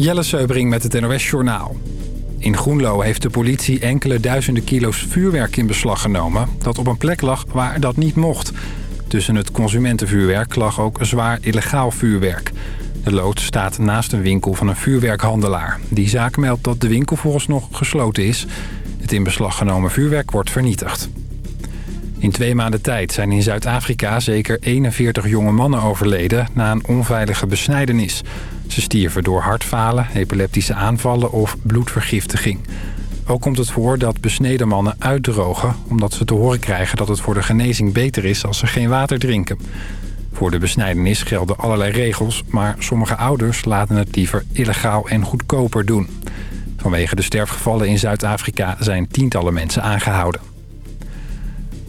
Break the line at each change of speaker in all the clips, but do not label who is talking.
Jelle Seubring met het NOS Journaal. In Groenlo heeft de politie enkele duizenden kilo's vuurwerk in beslag genomen... dat op een plek lag waar dat niet mocht. Tussen het consumentenvuurwerk lag ook zwaar illegaal vuurwerk. De lood staat naast een winkel van een vuurwerkhandelaar. Die zaak meldt dat de winkel vooralsnog gesloten is. Het in beslag genomen vuurwerk wordt vernietigd. In twee maanden tijd zijn in Zuid-Afrika zeker 41 jonge mannen overleden... na een onveilige besnijdenis... Ze stierven door hartfalen, epileptische aanvallen of bloedvergiftiging. Ook komt het voor dat besneden mannen uitdrogen... omdat ze te horen krijgen dat het voor de genezing beter is als ze geen water drinken. Voor de besnijdenis gelden allerlei regels... maar sommige ouders laten het liever illegaal en goedkoper doen. Vanwege de sterfgevallen in Zuid-Afrika zijn tientallen mensen aangehouden.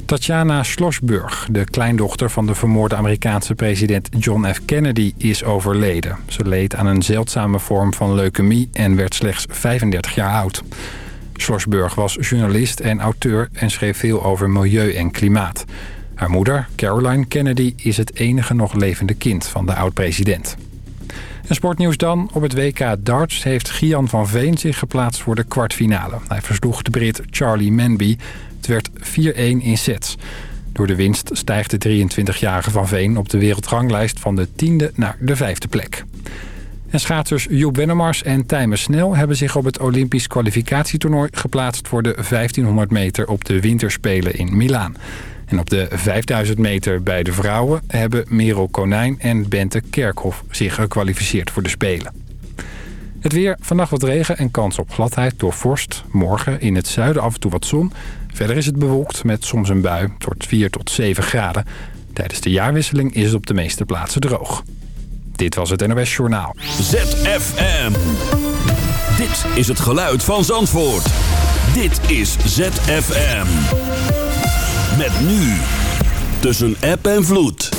Tatjana Schlossburg, de kleindochter van de vermoorde Amerikaanse president John F. Kennedy, is overleden. Ze leed aan een zeldzame vorm van leukemie en werd slechts 35 jaar oud. Schlossburg was journalist en auteur en schreef veel over milieu en klimaat. Haar moeder, Caroline Kennedy, is het enige nog levende kind van de oud-president. En sportnieuws dan. Op het WK darts heeft Gian van Veen zich geplaatst voor de kwartfinale. Hij versloeg de Brit Charlie Manby het werd 4-1 in sets. Door de winst stijgt de 23-jarige Van Veen op de wereldranglijst van de tiende naar de vijfde plek. En schaatsers Joep Wennemars en Tijmen Snel hebben zich op het Olympisch kwalificatietoernooi geplaatst voor de 1500 meter op de winterspelen in Milaan. En op de 5000 meter bij de vrouwen hebben Merel Konijn en Bente Kerkhoff zich gekwalificeerd voor de Spelen. Het weer, vannacht wat regen en kans op gladheid door vorst. Morgen in het zuiden af en toe wat zon. Verder is het bewolkt met soms een bui tot 4 tot 7 graden. Tijdens de jaarwisseling is het op de meeste plaatsen droog. Dit was het NOS Journaal.
ZFM. Dit is het geluid van Zandvoort. Dit is ZFM. Met nu. Tussen app en vloed.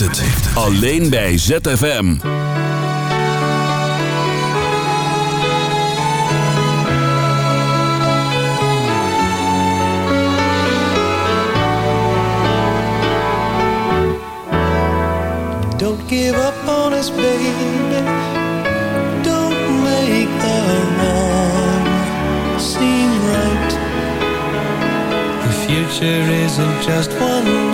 heeft het. Alleen bij ZFM.
Don't give up on us, baby. Don't make the wrong seem right. The future isn't just one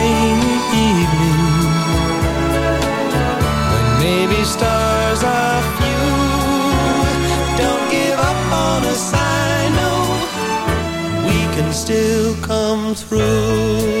still come through.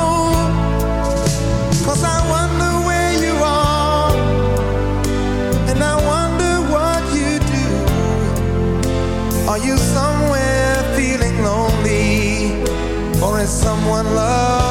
someone love.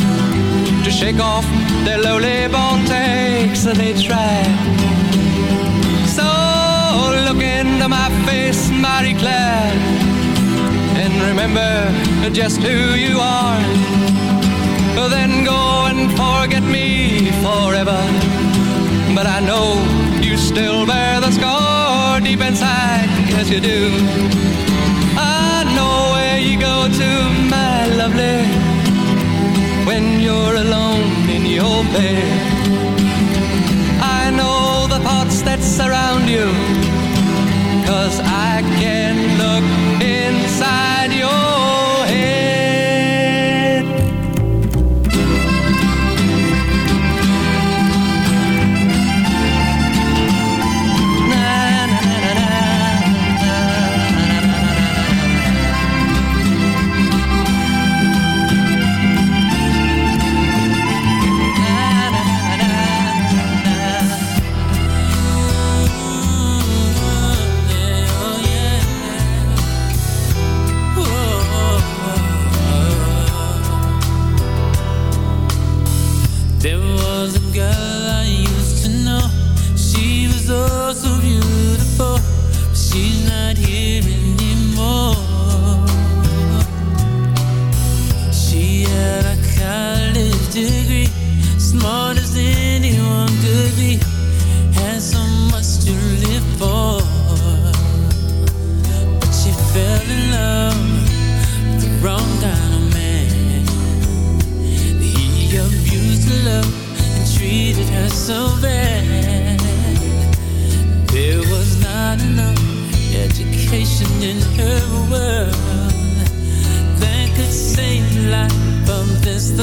shake off their lowly bone takes. They tried. So look into my face, Marie-Claire, and remember just who you are. Then go and forget me forever. But I know you still bear the scar deep inside, yes you do. Your. I know the thoughts that surround you, cause I can look inside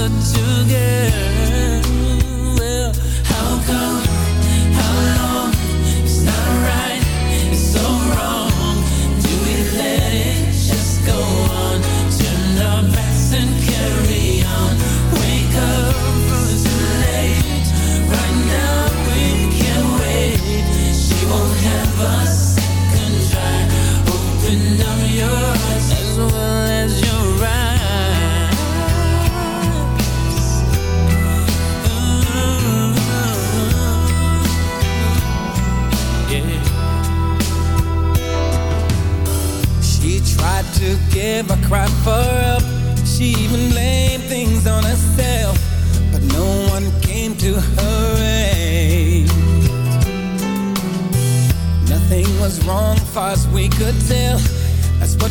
of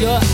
your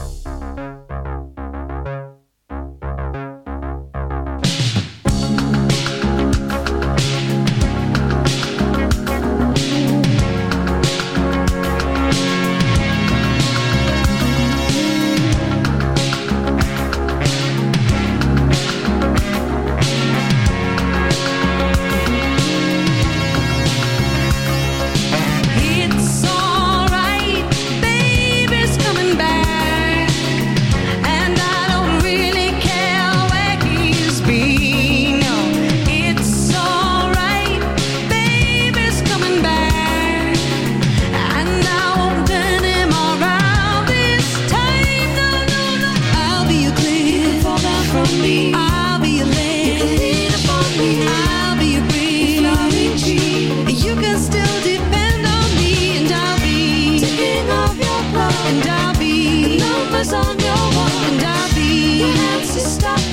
Cause I'm your one and I'll be the answer stop.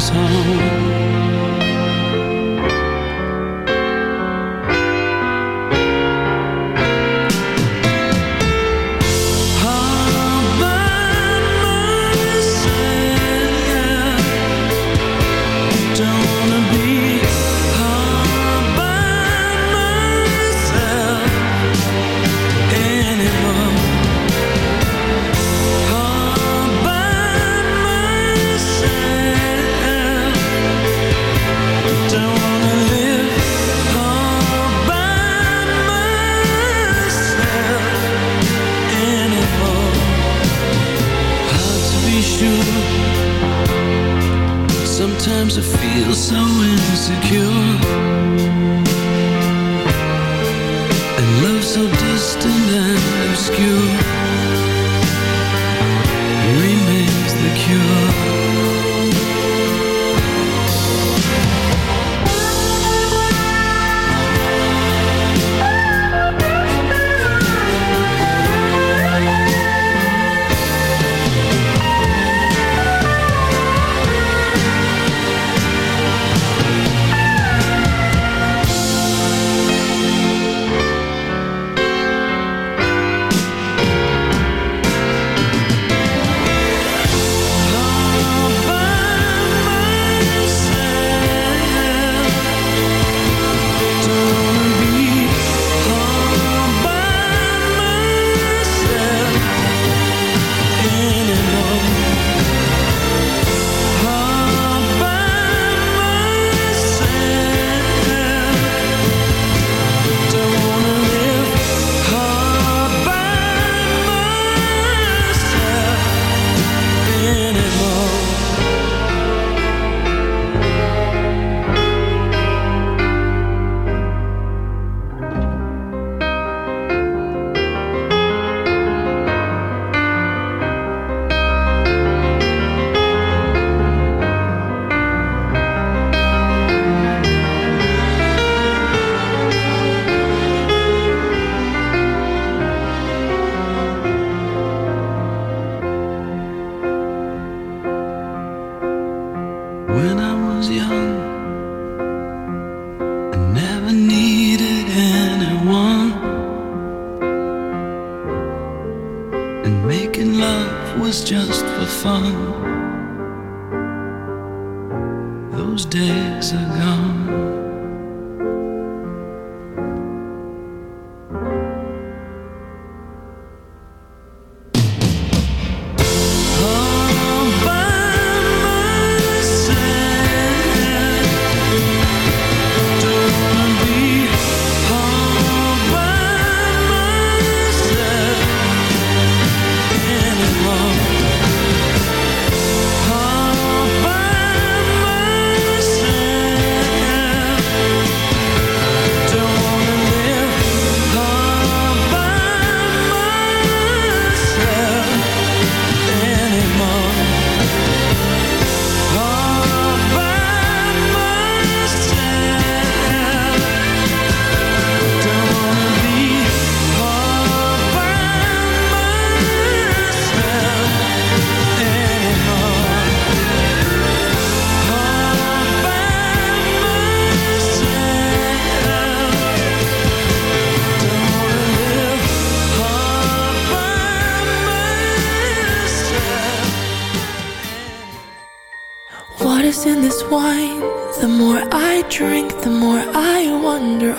home.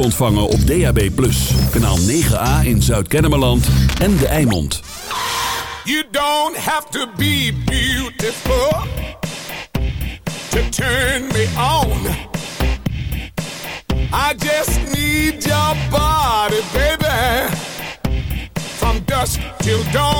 ontvangen op DAB+. Kanaal 9A in Zuid-Kennemerland en De Eimond.
You don't have to be beautiful to turn me on. I just need your body, baby, from dusk till dawn.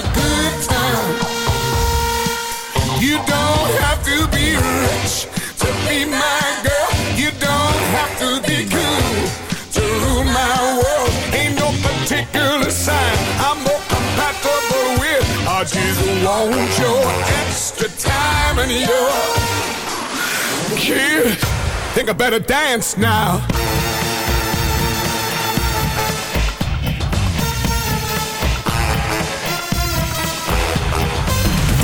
A good time. You don't have to be rich to be my girl. You don't have to be cool to rule my world. Ain't no particular sign I'm more compatible with. I just want your extra time and your kid. Think I better dance now.